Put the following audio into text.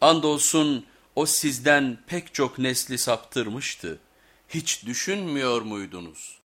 Andolsun o sizden pek çok nesli saptırmıştı. Hiç düşünmüyor muydunuz?